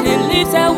and it leaves out.